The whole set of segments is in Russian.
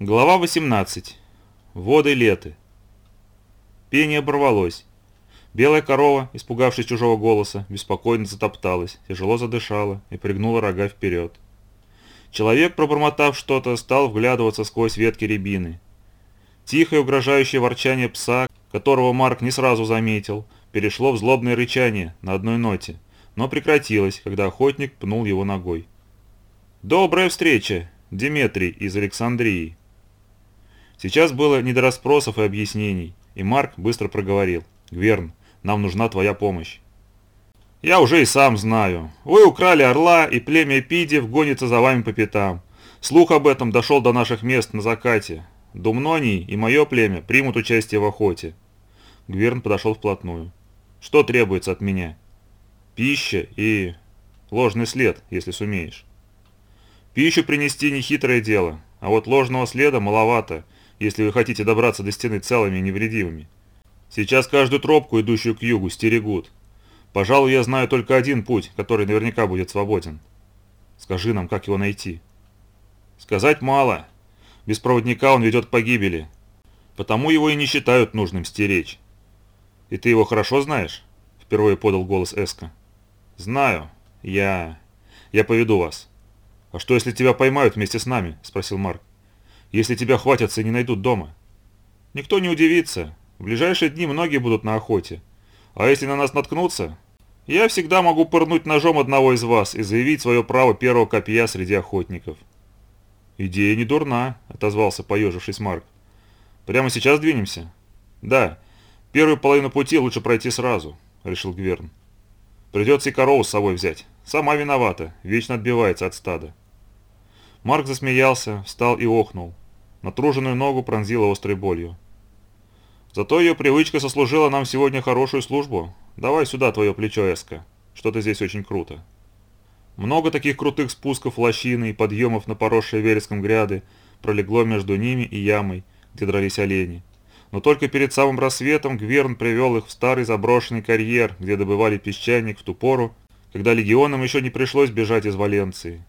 Глава 18. Воды леты. Пение оборвалось. Белая корова, испугавшись чужого голоса, беспокойно затопталась, тяжело задышала и пригнула рога вперед. Человек, пробормотав что-то, стал вглядываться сквозь ветки рябины. Тихое угрожающее ворчание пса, которого Марк не сразу заметил, перешло в злобное рычание на одной ноте, но прекратилось, когда охотник пнул его ногой. «Добрая встреча, Диметрий из Александрии!» Сейчас было не до расспросов и объяснений, и Марк быстро проговорил. «Гверн, нам нужна твоя помощь». «Я уже и сам знаю. Вы украли орла, и племя Эпидиев гонится за вами по пятам. Слух об этом дошел до наших мест на закате. Думноний и мое племя примут участие в охоте». Гверн подошел вплотную. «Что требуется от меня?» «Пища и ложный след, если сумеешь». «Пищу принести нехитрое дело, а вот ложного следа маловато, если вы хотите добраться до стены целыми и невредимыми. Сейчас каждую тропку, идущую к югу, стерегут. Пожалуй, я знаю только один путь, который наверняка будет свободен. Скажи нам, как его найти. Сказать мало. Без проводника он ведет к погибели. Потому его и не считают нужным стеречь. И ты его хорошо знаешь? Впервые подал голос Эска. Знаю. Я... Я поведу вас. А что, если тебя поймают вместе с нами? Спросил Марк если тебя хватятся и не найдут дома? Никто не удивится. В ближайшие дни многие будут на охоте. А если на нас наткнутся, я всегда могу пырнуть ножом одного из вас и заявить свое право первого копья среди охотников. «Идея не дурна», — отозвался поежившись Марк. «Прямо сейчас двинемся?» «Да. Первую половину пути лучше пройти сразу», — решил Гверн. «Придется и корову с собой взять. Сама виновата, вечно отбивается от стада». Марк засмеялся, встал и охнул. Натруженную ногу пронзила острой болью. Зато ее привычка сослужила нам сегодня хорошую службу. Давай сюда твое плечо, Эска. Что-то здесь очень круто. Много таких крутых спусков лощины и подъемов на поросшие вереском гряды пролегло между ними и ямой, где дрались олени. Но только перед самым рассветом Гверн привел их в старый заброшенный карьер, где добывали песчаник в ту пору, когда легионам еще не пришлось бежать из Валенции.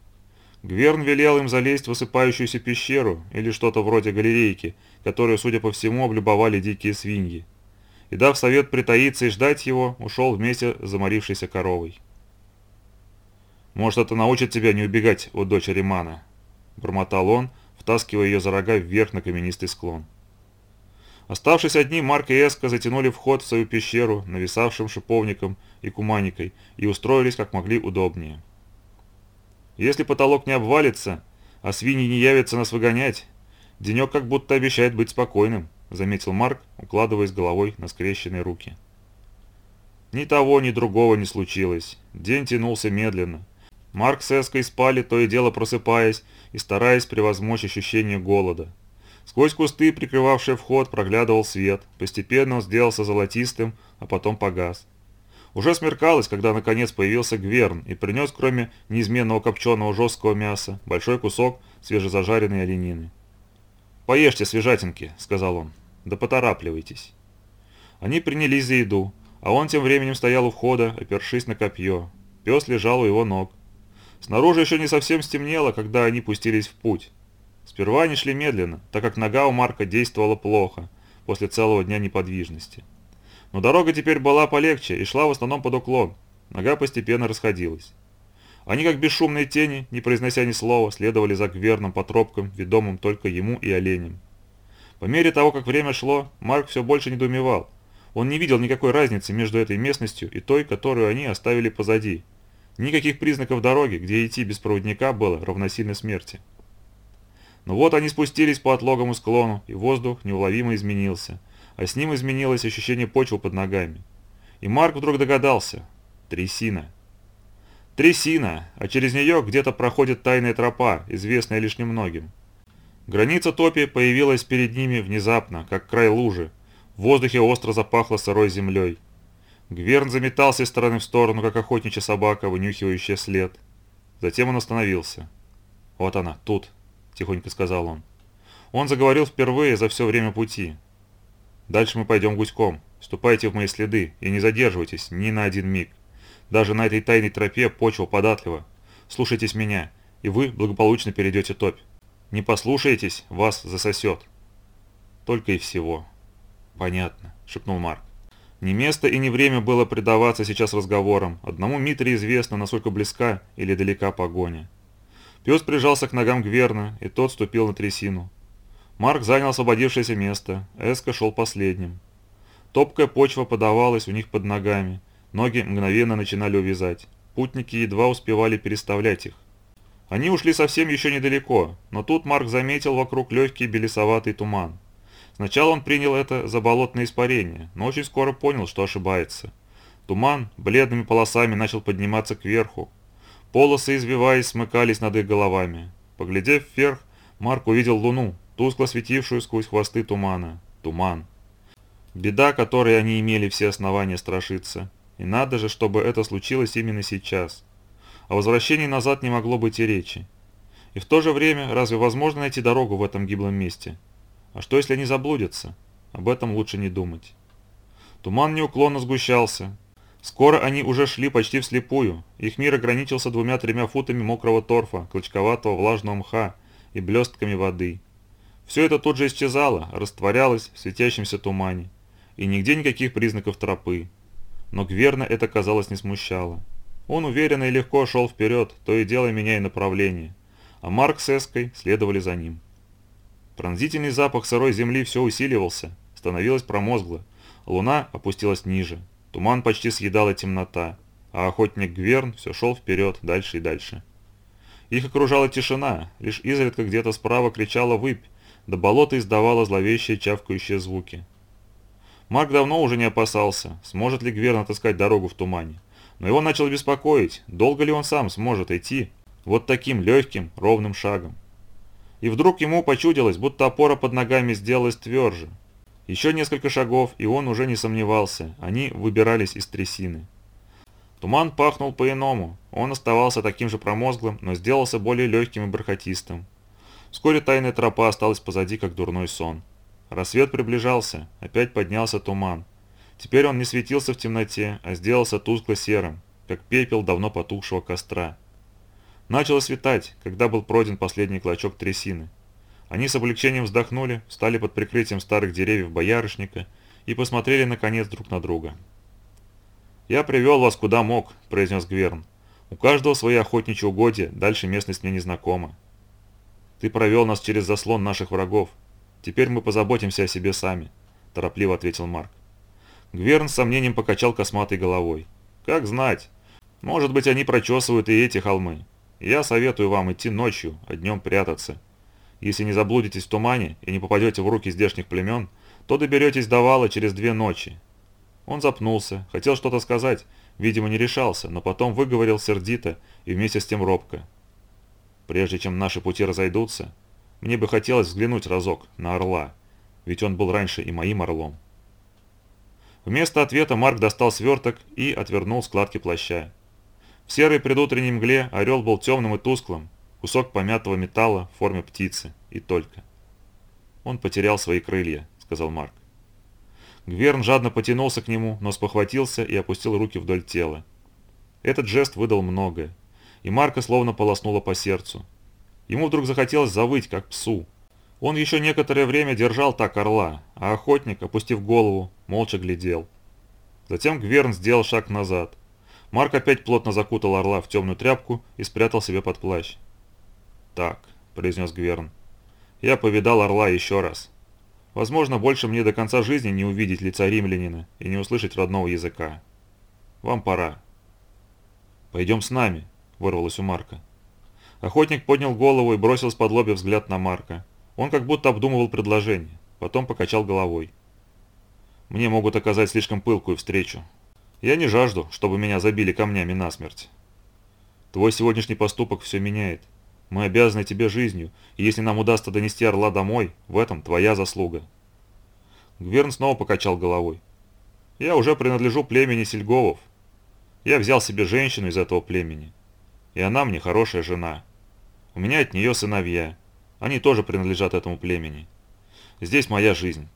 Гверн велел им залезть в высыпающуюся пещеру или что-то вроде галерейки, которую, судя по всему, облюбовали дикие свиньи. И дав совет притаиться и ждать его, ушел вместе с заморившейся коровой. «Может, это научит тебя не убегать от дочери Мана?» – бормотал он, втаскивая ее за рога вверх на каменистый склон. Оставшись одни, Марк и Эска затянули вход в свою пещеру, нависавшим шиповником и куманикой, и устроились как могли удобнее. Если потолок не обвалится, а свиньи не явятся нас выгонять, денек как будто обещает быть спокойным», — заметил Марк, укладываясь головой на скрещенные руки. Ни того, ни другого не случилось. День тянулся медленно. Марк с Эской спали, то и дело просыпаясь и стараясь превозмочь ощущение голода. Сквозь кусты, прикрывавшие вход, проглядывал свет. Постепенно он сделался золотистым, а потом погас. Уже смеркалось, когда наконец появился Гверн и принес, кроме неизменного копченого жесткого мяса, большой кусок свежезажаренной оленины. «Поешьте свежатинки», — сказал он, — «да поторапливайтесь». Они принялись за еду, а он тем временем стоял у входа, опершись на копье. Пес лежал у его ног. Снаружи еще не совсем стемнело, когда они пустились в путь. Сперва они шли медленно, так как нога у Марка действовала плохо после целого дня неподвижности. Но дорога теперь была полегче и шла в основном под уклон. Нога постепенно расходилась. Они, как бесшумные тени, не произнося ни слова, следовали за Гверном по тропкам, ведомым только ему и оленям. По мере того, как время шло, Марк все больше недоумевал. Он не видел никакой разницы между этой местностью и той, которую они оставили позади. Никаких признаков дороги, где идти без проводника было равносильно смерти. Но вот они спустились по отлогому склону, и воздух неуловимо изменился – а с ним изменилось ощущение почвы под ногами. И Марк вдруг догадался. Трясина. Трясина, а через нее где-то проходит тайная тропа, известная лишь немногим. Граница топи появилась перед ними внезапно, как край лужи. В воздухе остро запахло сырой землей. Гверн заметался из стороны в сторону, как охотничья собака, вынюхивающая след. Затем он остановился. «Вот она, тут», – тихонько сказал он. Он заговорил впервые за все время пути. Дальше мы пойдем гуськом. Ступайте в мои следы и не задерживайтесь ни на один миг. Даже на этой тайной тропе почва податлива. Слушайтесь меня, и вы благополучно перейдете топь. Не послушаетесь, вас засосет. Только и всего. Понятно, шепнул Марк. Не место и не время было предаваться сейчас разговорам. Одному Митре известно, насколько близка или далека погоня. Пес прижался к ногам Гверна, и тот ступил на трясину. Марк занял освободившееся место, Эска шел последним. Топкая почва подавалась у них под ногами, ноги мгновенно начинали увязать. Путники едва успевали переставлять их. Они ушли совсем еще недалеко, но тут Марк заметил вокруг легкий белесоватый туман. Сначала он принял это за болотное испарение, но очень скоро понял, что ошибается. Туман бледными полосами начал подниматься кверху. Полосы, извиваясь, смыкались над их головами. Поглядев вверх, Марк увидел луну, тускло светившую сквозь хвосты тумана. Туман. Беда, которой они имели все основания страшиться. И надо же, чтобы это случилось именно сейчас. О возвращении назад не могло быть и речи. И в то же время, разве возможно найти дорогу в этом гиблом месте? А что, если они заблудятся? Об этом лучше не думать. Туман неуклонно сгущался. Скоро они уже шли почти вслепую. Их мир ограничился двумя-тремя футами мокрого торфа, клочковатого влажного мха и блестками воды. Все это тут же исчезало, растворялось в светящемся тумане. И нигде никаких признаков тропы. Но Гверна это, казалось, не смущало. Он уверенно и легко шел вперед, то и дело меняя направление. А Марк с Эской следовали за ним. Пронзительный запах сырой земли все усиливался, становилось промозгло. Луна опустилась ниже. Туман почти съедала темнота, а охотник Гверн все шел вперед, дальше и дальше. Их окружала тишина, лишь изредка где-то справа кричала выпь, да болото издавало зловещие чавкающие звуки. Марк давно уже не опасался, сможет ли Гверн отыскать дорогу в тумане. Но его начало беспокоить, долго ли он сам сможет идти вот таким легким, ровным шагом. И вдруг ему почудилось, будто опора под ногами сделалась тверже. Еще несколько шагов, и он уже не сомневался, они выбирались из трясины. Туман пахнул по-иному, он оставался таким же промозглым, но сделался более легким и бархатистым. Вскоре тайная тропа осталась позади, как дурной сон. Рассвет приближался, опять поднялся туман. Теперь он не светился в темноте, а сделался тускло-серым, как пепел давно потухшего костра. Начало светать, когда был пройден последний клочок трясины. Они с облегчением вздохнули, встали под прикрытием старых деревьев боярышника и посмотрели наконец друг на друга. «Я привел вас куда мог», – произнес Гверн. «У каждого свои охотничьи угодья, дальше местность мне незнакома. Ты провел нас через заслон наших врагов. Теперь мы позаботимся о себе сами», – торопливо ответил Марк. Гверн с сомнением покачал косматой головой. «Как знать. Может быть, они прочесывают и эти холмы. Я советую вам идти ночью, а днем прятаться. Если не заблудитесь в тумане и не попадете в руки здешних племен, то доберетесь до вала через две ночи». Он запнулся, хотел что-то сказать, видимо не решался, но потом выговорил сердито и вместе с тем робко. «Прежде чем наши пути разойдутся, мне бы хотелось взглянуть разок на орла, ведь он был раньше и моим орлом». Вместо ответа Марк достал сверток и отвернул складки плаща. В серой предутренней мгле орел был темным и тусклым, кусок помятого металла в форме птицы, и только. «Он потерял свои крылья», — сказал Марк. Гверн жадно потянулся к нему, но спохватился и опустил руки вдоль тела. Этот жест выдал многое, и Марка словно полоснуло по сердцу. Ему вдруг захотелось завыть, как псу. Он еще некоторое время держал так орла, а охотник, опустив голову, молча глядел. Затем Гверн сделал шаг назад. Марк опять плотно закутал орла в темную тряпку и спрятал себе под плащ. «Так», – произнес Гверн, – «я повидал орла еще раз. Возможно, больше мне до конца жизни не увидеть лица римлянина и не услышать родного языка. Вам пора». «Пойдем с нами», – вырвалось у Марка. Охотник поднял голову и бросил с-под лобья взгляд на Марка. Он как будто обдумывал предложение, потом покачал головой. «Мне могут оказать слишком пылкую встречу. Я не жажду, чтобы меня забили камнями насмерть. Твой сегодняшний поступок все меняет. Мы обязаны тебе жизнью, и если нам удастся донести орла домой, в этом твоя заслуга. Гверн снова покачал головой. Я уже принадлежу племени Сельговов. Я взял себе женщину из этого племени. И она мне хорошая жена. У меня от нее сыновья. Они тоже принадлежат этому племени. Здесь моя жизнь.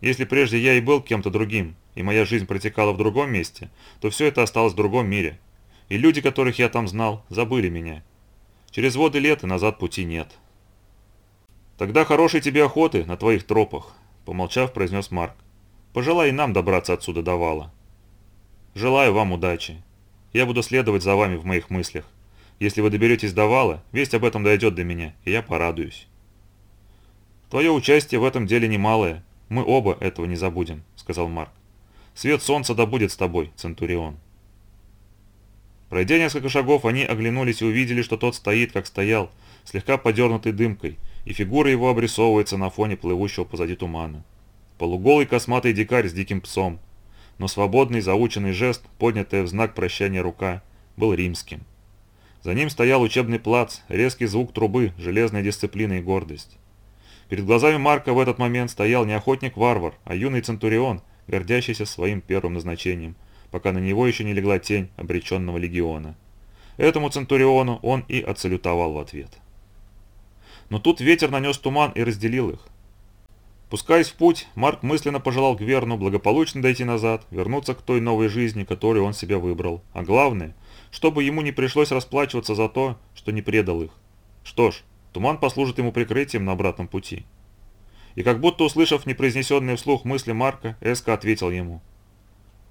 Если прежде я и был кем-то другим, и моя жизнь протекала в другом месте, то все это осталось в другом мире. И люди, которых я там знал, забыли меня. Через воды лет и назад пути нет. «Тогда хорошей тебе охоты на твоих тропах», – помолчав, произнес Марк. «Пожелай и нам добраться отсюда до вала». «Желаю вам удачи. Я буду следовать за вами в моих мыслях. Если вы доберетесь до вала, весть об этом дойдет до меня, и я порадуюсь». «Твое участие в этом деле немалое. Мы оба этого не забудем», – сказал Марк. «Свет солнца да будет с тобой, Центурион». Пройдя несколько шагов, они оглянулись и увидели, что тот стоит, как стоял, слегка подернутый дымкой, и фигура его обрисовывается на фоне плывущего позади тумана. Полуголый косматый дикарь с диким псом, но свободный заученный жест, поднятая в знак прощания рука, был римским. За ним стоял учебный плац, резкий звук трубы, железная дисциплина и гордость. Перед глазами Марка в этот момент стоял не охотник-варвар, а юный центурион, гордящийся своим первым назначением – пока на него еще не легла тень обреченного легиона. Этому Центуриону он и отсалютовал в ответ. Но тут ветер нанес туман и разделил их. Пускаясь в путь, Марк мысленно пожелал Гверну благополучно дойти назад, вернуться к той новой жизни, которую он себе выбрал. А главное, чтобы ему не пришлось расплачиваться за то, что не предал их. Что ж, туман послужит ему прикрытием на обратном пути. И как будто услышав непроизнесенные вслух мысли Марка, Эска ответил ему –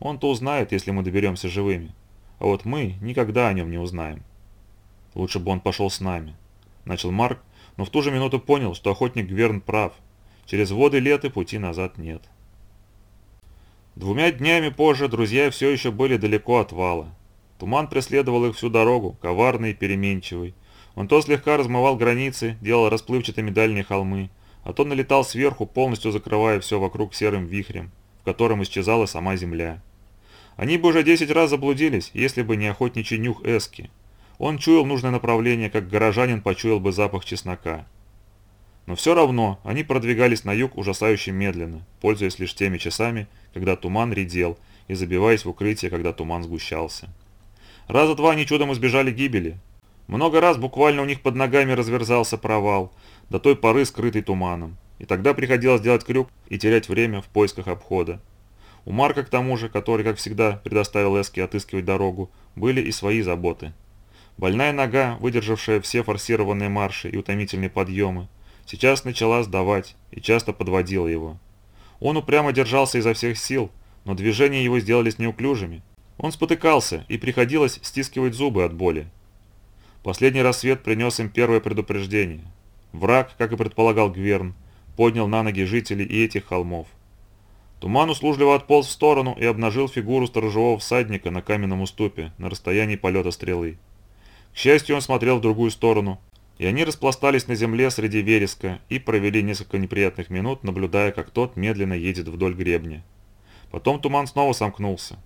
он-то узнает, если мы доберемся живыми. А вот мы никогда о нем не узнаем. Лучше бы он пошел с нами. Начал Марк, но в ту же минуту понял, что охотник Гверн прав. Через воды лета пути назад нет. Двумя днями позже друзья все еще были далеко от вала. Туман преследовал их всю дорогу, коварный и переменчивый. Он то слегка размывал границы, делал расплывчатыми дальние холмы, а то налетал сверху, полностью закрывая все вокруг серым вихрем, в котором исчезала сама земля. Они бы уже 10 раз заблудились, если бы не охотничий нюх Эски. Он чуял нужное направление, как горожанин почуял бы запах чеснока. Но все равно они продвигались на юг ужасающе медленно, пользуясь лишь теми часами, когда туман редел, и забиваясь в укрытие, когда туман сгущался. Раза два они чудом избежали гибели. Много раз буквально у них под ногами разверзался провал, до той поры скрытый туманом. И тогда приходилось делать крюк и терять время в поисках обхода. У Марка, к тому же, который, как всегда, предоставил Эске отыскивать дорогу, были и свои заботы. Больная нога, выдержавшая все форсированные марши и утомительные подъемы, сейчас начала сдавать и часто подводила его. Он упрямо держался изо всех сил, но движения его сделались неуклюжими. Он спотыкался, и приходилось стискивать зубы от боли. Последний рассвет принес им первое предупреждение. Враг, как и предполагал Гверн, поднял на ноги жителей и этих холмов. Туман услужливо отполз в сторону и обнажил фигуру сторожевого всадника на каменном уступе на расстоянии полета стрелы. К счастью, он смотрел в другую сторону, и они распластались на земле среди вереска и провели несколько неприятных минут, наблюдая, как тот медленно едет вдоль гребня. Потом туман снова сомкнулся.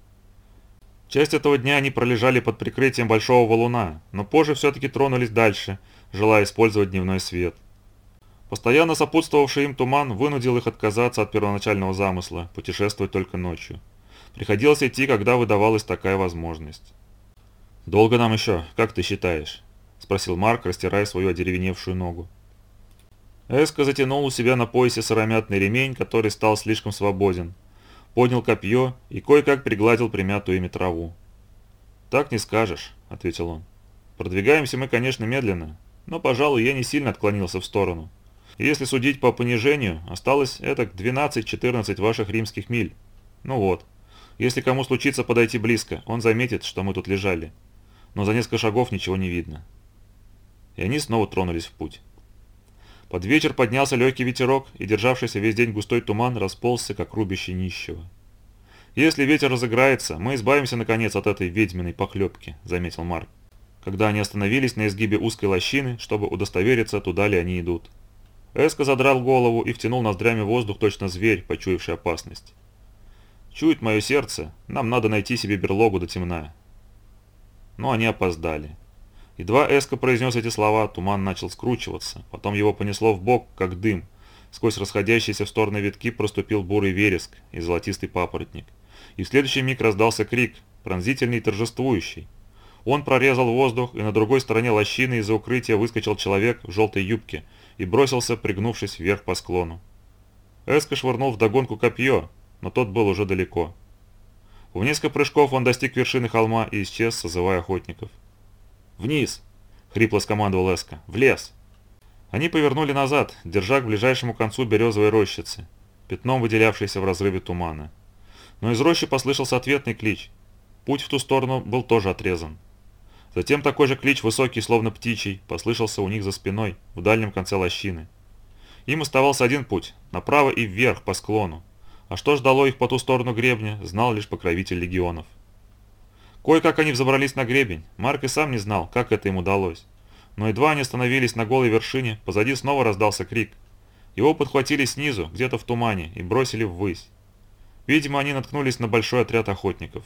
Часть этого дня они пролежали под прикрытием большого валуна, но позже все-таки тронулись дальше, желая использовать дневной свет. Постоянно сопутствовавший им туман вынудил их отказаться от первоначального замысла, путешествовать только ночью. Приходилось идти, когда выдавалась такая возможность. «Долго нам еще, как ты считаешь?» – спросил Марк, растирая свою одеревеневшую ногу. Эска затянул у себя на поясе сыромятный ремень, который стал слишком свободен. Поднял копье и кое-как пригладил примятую ими траву. «Так не скажешь», – ответил он. «Продвигаемся мы, конечно, медленно, но, пожалуй, я не сильно отклонился в сторону. Если судить по понижению, осталось это 12-14 ваших римских миль. Ну вот. Если кому случится подойти близко, он заметит, что мы тут лежали. Но за несколько шагов ничего не видно. И они снова тронулись в путь. Под вечер поднялся легкий ветерок, и державшийся весь день густой туман расползся, как рубище нищего. «Если ветер разыграется, мы избавимся, наконец, от этой ведьминой похлебки», — заметил Марк, когда они остановились на изгибе узкой лощины, чтобы удостовериться, туда ли они идут. Эска задрал голову и втянул ноздрями воздух, точно зверь, почуявший опасность. «Чует мое сердце, нам надо найти себе берлогу до темна». Но они опоздали. Едва Эска произнес эти слова, туман начал скручиваться, потом его понесло в бок, как дым. Сквозь расходящиеся в стороны ветки проступил бурый вереск и золотистый папоротник. И в следующий миг раздался крик, пронзительный и торжествующий. Он прорезал воздух, и на другой стороне лощины из-за укрытия выскочил человек в желтой юбке – и бросился, пригнувшись вверх по склону. Эска швырнул вдогонку копье, но тот был уже далеко. В несколько прыжков он достиг вершины холма и исчез, созывая охотников. «Вниз!» — хрипло скомандовал Эска. «В лес!» Они повернули назад, держа к ближайшему концу березовой рощицы, пятном выделявшейся в разрыве тумана. Но из рощи послышался ответный клич. Путь в ту сторону был тоже отрезан. Затем такой же клич, высокий, словно птичий, послышался у них за спиной, в дальнем конце лощины. Им оставался один путь, направо и вверх по склону. А что ждало их по ту сторону гребня, знал лишь покровитель легионов. Кое-как они взобрались на гребень, Марк и сам не знал, как это им удалось. Но едва они остановились на голой вершине, позади снова раздался крик. Его подхватили снизу, где-то в тумане, и бросили ввысь. Видимо, они наткнулись на большой отряд охотников.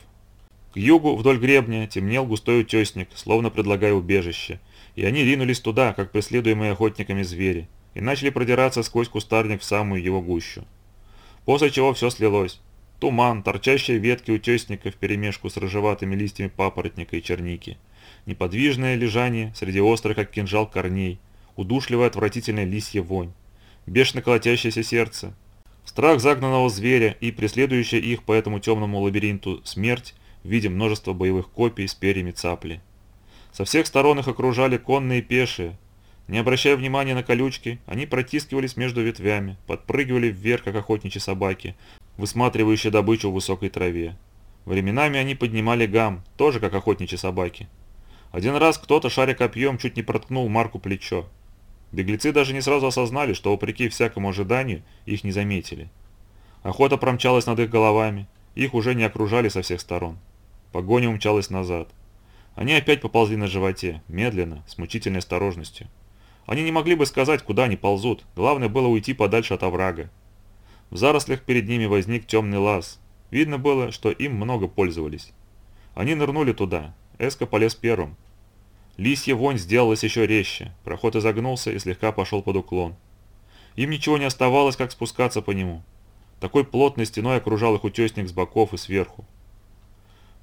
К югу, вдоль гребня, темнел густой утесник, словно предлагая убежище, и они ринулись туда, как преследуемые охотниками звери, и начали продираться сквозь кустарник в самую его гущу. После чего все слилось. Туман, торчащие ветки утесника вперемешку с рыжеватыми листьями папоротника и черники. Неподвижное лежание среди острых, как кинжал, корней. Удушливая отвратительная лисья вонь. Бешено колотящееся сердце. Страх загнанного зверя и преследующая их по этому темному лабиринту смерть в виде множества боевых копий с перьями цапли. Со всех сторон их окружали конные и пешие. Не обращая внимания на колючки, они протискивались между ветвями, подпрыгивали вверх, как охотничьи собаки, высматривающие добычу в высокой траве. Временами они поднимали гам, тоже как охотничьи собаки. Один раз кто-то, шаря копьем, чуть не проткнул Марку плечо. Беглецы даже не сразу осознали, что, вопреки всякому ожиданию, их не заметили. Охота промчалась над их головами, их уже не окружали со всех сторон. Погоня умчалась назад. Они опять поползли на животе, медленно, с мучительной осторожностью. Они не могли бы сказать, куда они ползут, главное было уйти подальше от оврага. В зарослях перед ними возник темный лаз. Видно было, что им много пользовались. Они нырнули туда. Эска полез первым. Лисья вонь сделалась еще резче, проход изогнулся и слегка пошел под уклон. Им ничего не оставалось, как спускаться по нему. Такой плотной стеной окружал их утесник с боков и сверху.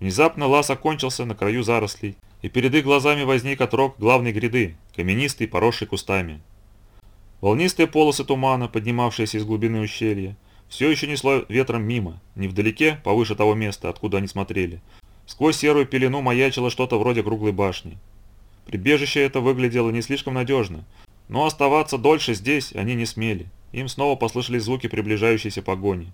Внезапно лаз окончился на краю зарослей, и перед их глазами возник отрог главной гряды, каменистый, поросший кустами. Волнистые полосы тумана, поднимавшиеся из глубины ущелья, все еще несло ветром мимо, невдалеке, повыше того места, откуда они смотрели. Сквозь серую пелену маячило что-то вроде круглой башни. Прибежище это выглядело не слишком надежно, но оставаться дольше здесь они не смели. Им снова послышались звуки приближающейся погони.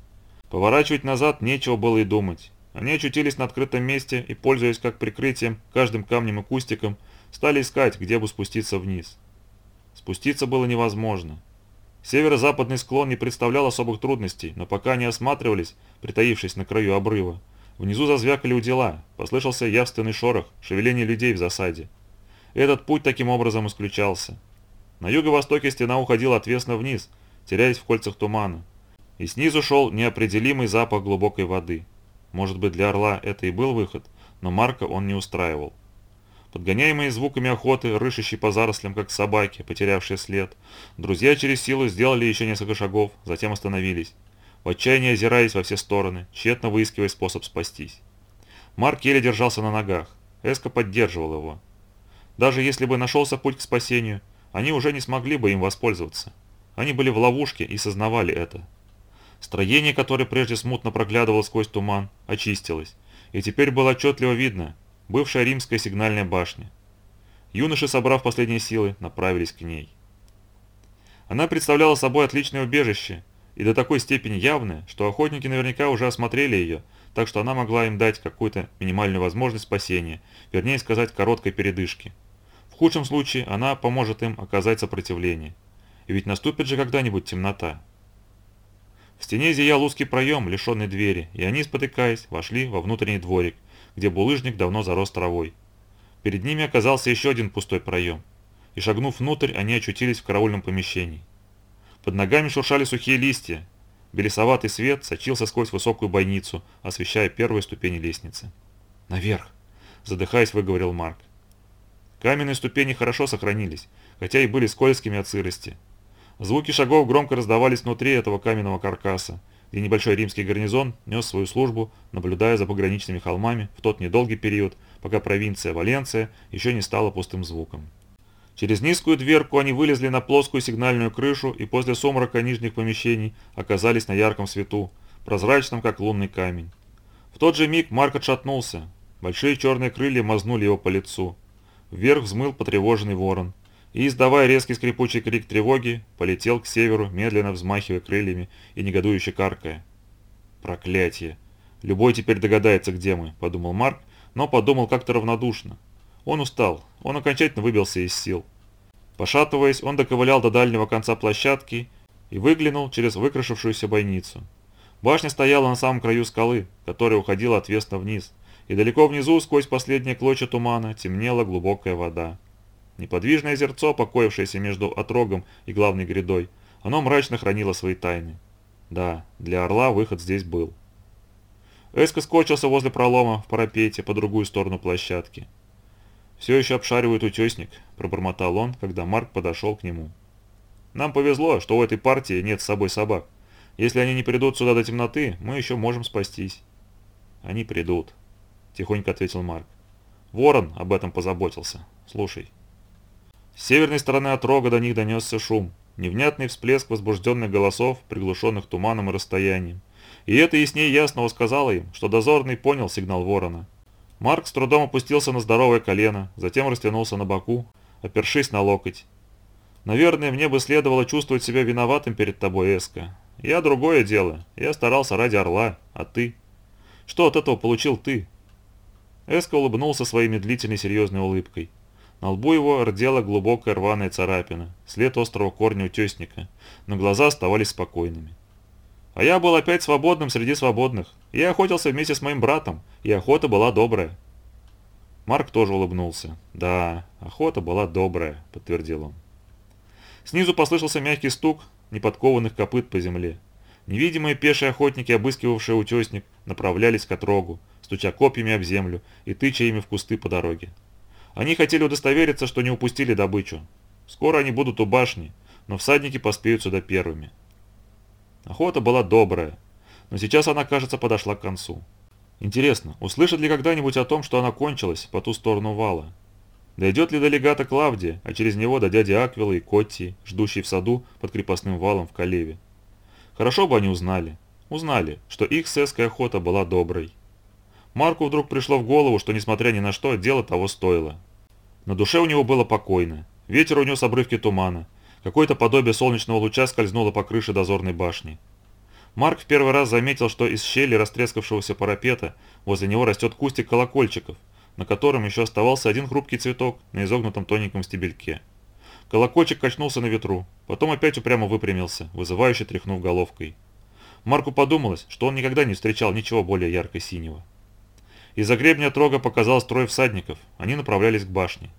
Поворачивать назад нечего было и думать. Они очутились на открытом месте и, пользуясь как прикрытием каждым камнем и кустиком, стали искать, где бы спуститься вниз. Спуститься было невозможно. Северо-западный склон не представлял особых трудностей, но пока они осматривались, притаившись на краю обрыва, внизу зазвякали удила, послышался явственный шорох, шевеление людей в засаде. Этот путь таким образом исключался. На юго-востоке стена уходила отвесно вниз, теряясь в кольцах тумана, и снизу шел неопределимый запах глубокой воды. Может быть, для орла это и был выход, но Марка он не устраивал. Подгоняемые звуками охоты, рыщущие по зарослям, как собаки, потерявшие след, друзья через силу сделали еще несколько шагов, затем остановились, в отчаянии озираясь во все стороны, тщетно выискивая способ спастись. Марк еле держался на ногах, Эска поддерживал его. Даже если бы нашелся путь к спасению, они уже не смогли бы им воспользоваться. Они были в ловушке и сознавали это. Строение, которое прежде смутно проглядывало сквозь туман, очистилось, и теперь было отчетливо видно, бывшая римская сигнальная башня. Юноши, собрав последние силы, направились к ней. Она представляла собой отличное убежище, и до такой степени явное, что охотники наверняка уже осмотрели ее, так что она могла им дать какую-то минимальную возможность спасения, вернее сказать, короткой передышки. В худшем случае она поможет им оказать сопротивление. И ведь наступит же когда-нибудь темнота. В стене зиял узкий проем, лишенный двери, и они, спотыкаясь, вошли во внутренний дворик, где булыжник давно зарос травой. Перед ними оказался еще один пустой проем, и шагнув внутрь, они очутились в караульном помещении. Под ногами шуршали сухие листья, белесоватый свет сочился сквозь высокую бойницу, освещая первые ступени лестницы. «Наверх!» – задыхаясь, выговорил Марк. Каменные ступени хорошо сохранились, хотя и были скользкими от сырости, Звуки шагов громко раздавались внутри этого каменного каркаса, где небольшой римский гарнизон нес свою службу, наблюдая за пограничными холмами в тот недолгий период, пока провинция Валенция еще не стала пустым звуком. Через низкую дверку они вылезли на плоскую сигнальную крышу и после сумрака нижних помещений оказались на ярком свету, прозрачном, как лунный камень. В тот же миг Марк отшатнулся. Большие черные крылья мазнули его по лицу. Вверх взмыл потревоженный ворон. И, издавая резкий скрипучий крик тревоги, полетел к северу, медленно взмахивая крыльями и негодующе каркая. «Проклятие! Любой теперь догадается, где мы», – подумал Марк, но подумал как-то равнодушно. Он устал, он окончательно выбился из сил. Пошатываясь, он доковылял до дальнего конца площадки и выглянул через выкрашившуюся бойницу. Башня стояла на самом краю скалы, которая уходила отвесно вниз, и далеко внизу, сквозь последние клочья тумана, темнела глубокая вода. Неподвижное зерцо, покоившееся между отрогом и главной грядой, оно мрачно хранило свои тайны. Да, для орла выход здесь был. Эска скочился возле пролома в парапете по другую сторону площадки. «Все еще обшаривают утесник», – пробормотал он, когда Марк подошел к нему. «Нам повезло, что у этой партии нет с собой собак. Если они не придут сюда до темноты, мы еще можем спастись». «Они придут», – тихонько ответил Марк. «Ворон об этом позаботился. Слушай». С северной стороны от рога до них донесся шум, невнятный всплеск возбужденных голосов, приглушенных туманом и расстоянием. И это яснее ясного сказало им, что дозорный понял сигнал ворона. Марк с трудом опустился на здоровое колено, затем растянулся на боку, опершись на локоть. «Наверное, мне бы следовало чувствовать себя виноватым перед тобой, Эска. Я другое дело. Я старался ради орла, а ты? Что от этого получил ты?» Эска улыбнулся своей медлительной серьезной улыбкой. На лбу его рдела глубокая рваная царапина, след острого корня утесника, но глаза оставались спокойными. А я был опять свободным среди свободных. Я охотился вместе с моим братом, и охота была добрая. Марк тоже улыбнулся. «Да, охота была добрая», — подтвердил он. Снизу послышался мягкий стук неподкованных копыт по земле. Невидимые пешие охотники, обыскивавшие утесник, направлялись к отрогу, стуча копьями об землю и тыча ими в кусты по дороге. Они хотели удостовериться, что не упустили добычу. Скоро они будут у башни, но всадники поспеют сюда первыми. Охота была добрая, но сейчас она, кажется, подошла к концу. Интересно, услышат ли когда-нибудь о том, что она кончилась по ту сторону вала? Дойдет ли до легата Клавдия, а через него до дяди Аквила и Котти, ждущей в саду под крепостным валом в Калеве? Хорошо бы они узнали. Узнали, что их сесская охота была доброй. Марку вдруг пришло в голову, что несмотря ни на что, дело того стоило. На душе у него было покойно. Ветер унес обрывки тумана. Какое-то подобие солнечного луча скользнуло по крыше дозорной башни. Марк в первый раз заметил, что из щели растрескавшегося парапета возле него растет кустик колокольчиков, на котором еще оставался один хрупкий цветок на изогнутом тоненьком стебельке. Колокольчик качнулся на ветру, потом опять упрямо выпрямился, вызывающе тряхнув головкой. Марку подумалось, что он никогда не встречал ничего более ярко-синего. Из-за гребня трога показал строй всадников, они направлялись к башне.